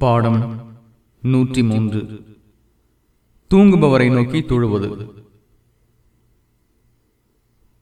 பாடம் நூற்றி மூன்று. தூங்குபவரை நோக்கி தொழுவது.